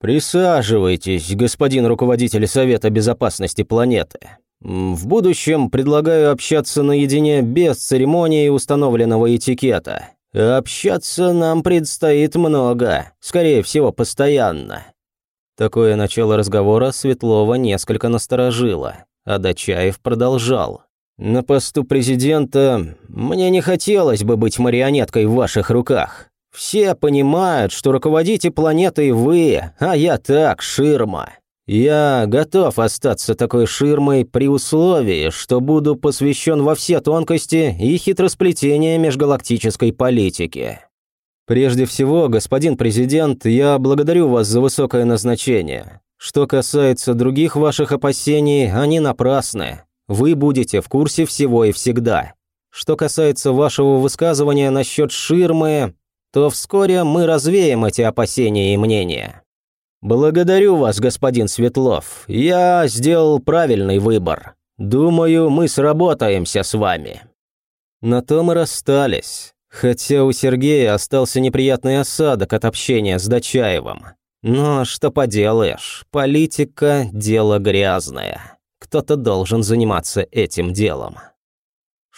Присаживайтесь, господин руководитель Совета Безопасности планеты. В будущем предлагаю общаться наедине без церемонии установленного этикета. Общаться нам предстоит много, скорее всего, постоянно. Такое начало разговора Светлова несколько насторожило, а Дачаев продолжал. «На посту президента мне не хотелось бы быть марионеткой в ваших руках. Все понимают, что руководите планетой вы, а я так, ширма. Я готов остаться такой ширмой при условии, что буду посвящен во все тонкости и хитросплетения межгалактической политики. Прежде всего, господин президент, я благодарю вас за высокое назначение. Что касается других ваших опасений, они напрасны. Вы будете в курсе всего и всегда. Что касается вашего высказывания насчет ширмы, то вскоре мы развеем эти опасения и мнения. Благодарю вас, господин Светлов. Я сделал правильный выбор. Думаю, мы сработаемся с вами. На том и расстались. Хотя у Сергея остался неприятный осадок от общения с Дачаевым. Но что поделаешь, политика – дело грязное. Кто-то должен заниматься этим делом.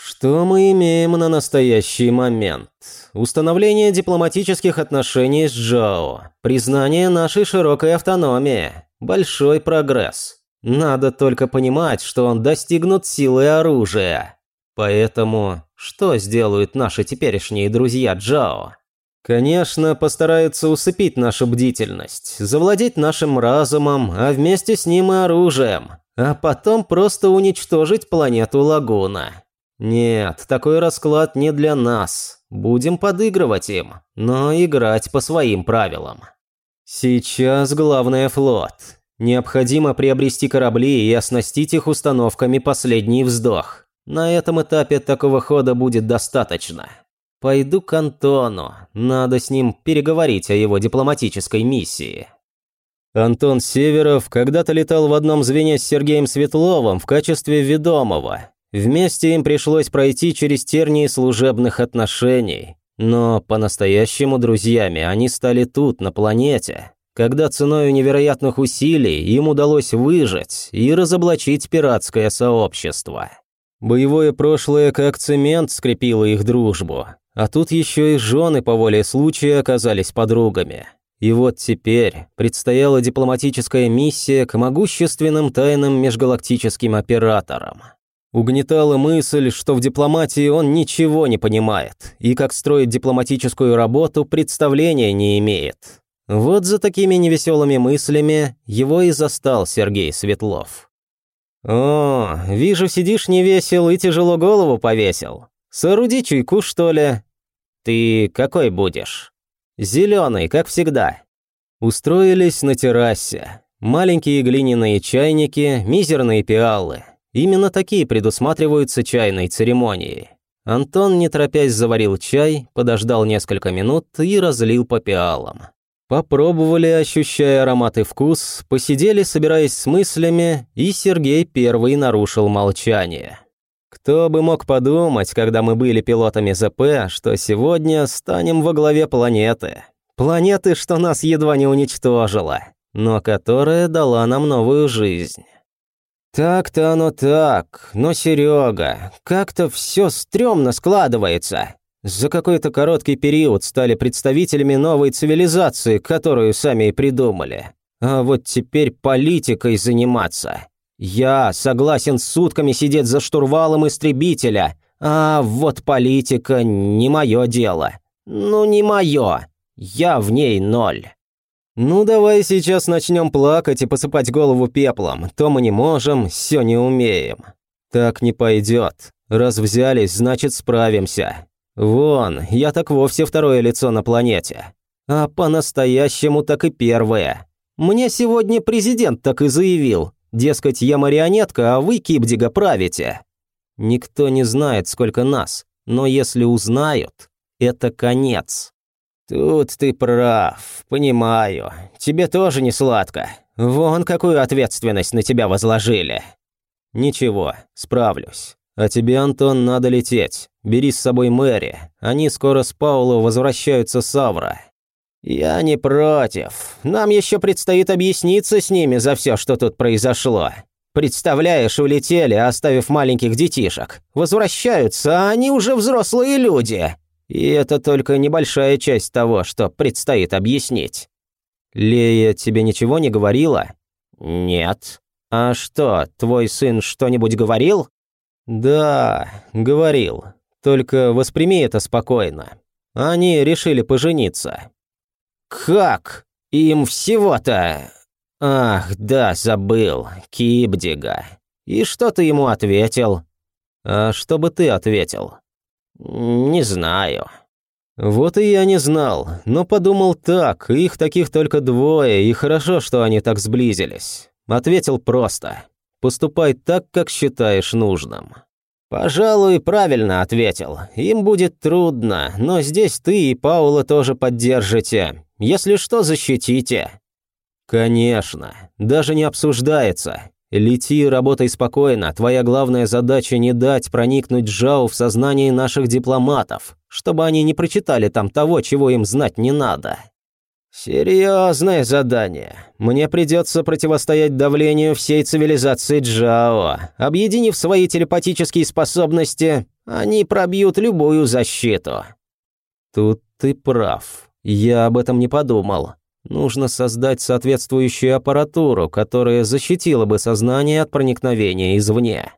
Что мы имеем на настоящий момент? Установление дипломатических отношений с Джоу, признание нашей широкой автономии, большой прогресс. Надо только понимать, что он достигнут силы оружия. Поэтому что сделают наши теперешние друзья Джао? Конечно, постараются усыпить нашу бдительность, завладеть нашим разумом, а вместе с ним и оружием, а потом просто уничтожить планету Лагуна. Нет, такой расклад не для нас. Будем подыгрывать им, но играть по своим правилам. Сейчас главное флот. Необходимо приобрести корабли и оснастить их установками «Последний вздох». На этом этапе такого хода будет достаточно. Пойду к Антону, надо с ним переговорить о его дипломатической миссии. Антон Северов когда-то летал в одном звене с Сергеем Светловым в качестве ведомого Вместе им пришлось пройти через тернии служебных отношений. Но по-настоящему друзьями они стали тут, на планете, когда ценой невероятных усилий им удалось выжить и разоблачить пиратское сообщество. Боевое прошлое как цемент скрепило их дружбу, а тут еще и жены по воле случая оказались подругами. И вот теперь предстояла дипломатическая миссия к могущественным тайным межгалактическим операторам. Угнетала мысль, что в дипломатии он ничего не понимает, и как строить дипломатическую работу представления не имеет. Вот за такими невеселыми мыслями его и застал Сергей Светлов. «О, вижу, сидишь невесел и тяжело голову повесил. Сооруди чайку, что ли? Ты какой будешь?» «Зеленый, как всегда». Устроились на террасе. Маленькие глиняные чайники, мизерные пиалы – Именно такие предусматриваются чайной церемонией. Антон, не торопясь, заварил чай, подождал несколько минут и разлил по пиалам. Попробовали, ощущая аромат и вкус, посидели, собираясь с мыслями, и Сергей первый нарушил молчание. Кто бы мог подумать, когда мы были пилотами ЗП, что сегодня станем во главе планеты. Планеты, что нас едва не уничтожила, но которая дала нам новую жизнь. Так-то оно так, но, Серега, как-то все стрёмно складывается. За какой-то короткий период стали представителями новой цивилизации, которую сами и придумали. А вот теперь политикой заниматься. Я согласен сутками сидеть за штурвалом истребителя, а вот политика не мое дело. Ну, не мое. Я в ней ноль. «Ну, давай сейчас начнем плакать и посыпать голову пеплом. То мы не можем, все не умеем». «Так не пойдет. Раз взялись, значит справимся. Вон, я так вовсе второе лицо на планете. А по-настоящему так и первое. Мне сегодня президент так и заявил. Дескать, я марионетка, а вы, Кипдига, правите. Никто не знает, сколько нас, но если узнают, это конец». «Тут ты прав, понимаю. Тебе тоже не сладко. Вон какую ответственность на тебя возложили». «Ничего, справлюсь. А тебе, Антон, надо лететь. Бери с собой Мэри. Они скоро с Пауло возвращаются с Авра». «Я не против. Нам еще предстоит объясниться с ними за все, что тут произошло. Представляешь, улетели, оставив маленьких детишек. Возвращаются, а они уже взрослые люди. И это только небольшая часть того, что предстоит объяснить». «Лея тебе ничего не говорила?» «Нет». «А что, твой сын что-нибудь говорил?» «Да, говорил. Только восприми это спокойно. Они решили пожениться». «Как? Им всего-то...» «Ах, да, забыл. Кибдига. И что ты ему ответил?» «А что бы ты ответил?» «Не знаю». «Вот и я не знал, но подумал так, их таких только двое, и хорошо, что они так сблизились. Ответил просто. Поступай так, как считаешь нужным». «Пожалуй, правильно ответил. Им будет трудно, но здесь ты и Паула тоже поддержите. Если что, защитите». «Конечно. Даже не обсуждается. Лети работай спокойно. Твоя главная задача не дать проникнуть Джао в сознание наших дипломатов, чтобы они не прочитали там того, чего им знать не надо». «Серьезное задание. Мне придется противостоять давлению всей цивилизации Джао. Объединив свои телепатические способности, они пробьют любую защиту». «Тут ты прав. Я об этом не подумал. Нужно создать соответствующую аппаратуру, которая защитила бы сознание от проникновения извне».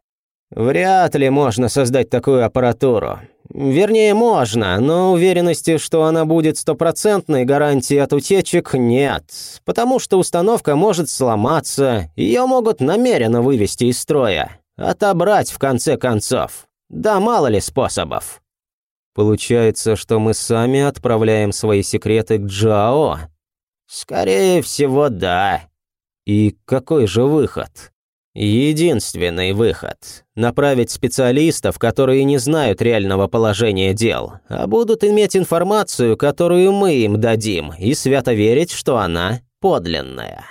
«Вряд ли можно создать такую аппаратуру. Вернее, можно, но уверенности, что она будет стопроцентной гарантии от утечек, нет. Потому что установка может сломаться, ее могут намеренно вывести из строя. Отобрать, в конце концов. Да мало ли способов. Получается, что мы сами отправляем свои секреты к Джао? Скорее всего, да. И какой же выход? Единственный выход – направить специалистов, которые не знают реального положения дел, а будут иметь информацию, которую мы им дадим, и свято верить, что она подлинная.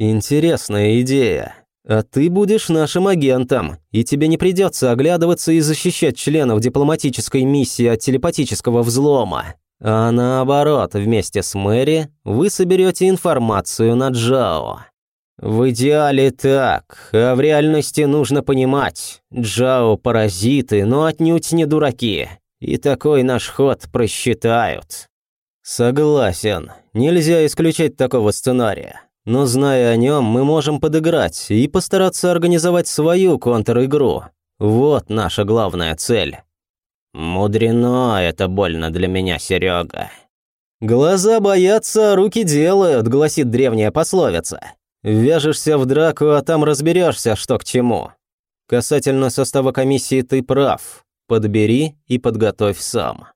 Интересная идея. А ты будешь нашим агентом, и тебе не придется оглядываться и защищать членов дипломатической миссии от телепатического взлома. А наоборот, вместе с Мэри вы соберете информацию на Джао. В идеале так, а в реальности нужно понимать, Джао паразиты, но отнюдь не дураки, и такой наш ход просчитают. Согласен, нельзя исключать такого сценария, но зная о нем, мы можем подыграть и постараться организовать свою контр-игру. Вот наша главная цель. Мудрено это больно для меня, Серега. Глаза боятся, руки делают, гласит древняя пословица. Вяжешься в драку, а там разберешься, что к чему. Касательно состава комиссии ты прав. Подбери и подготовь сам.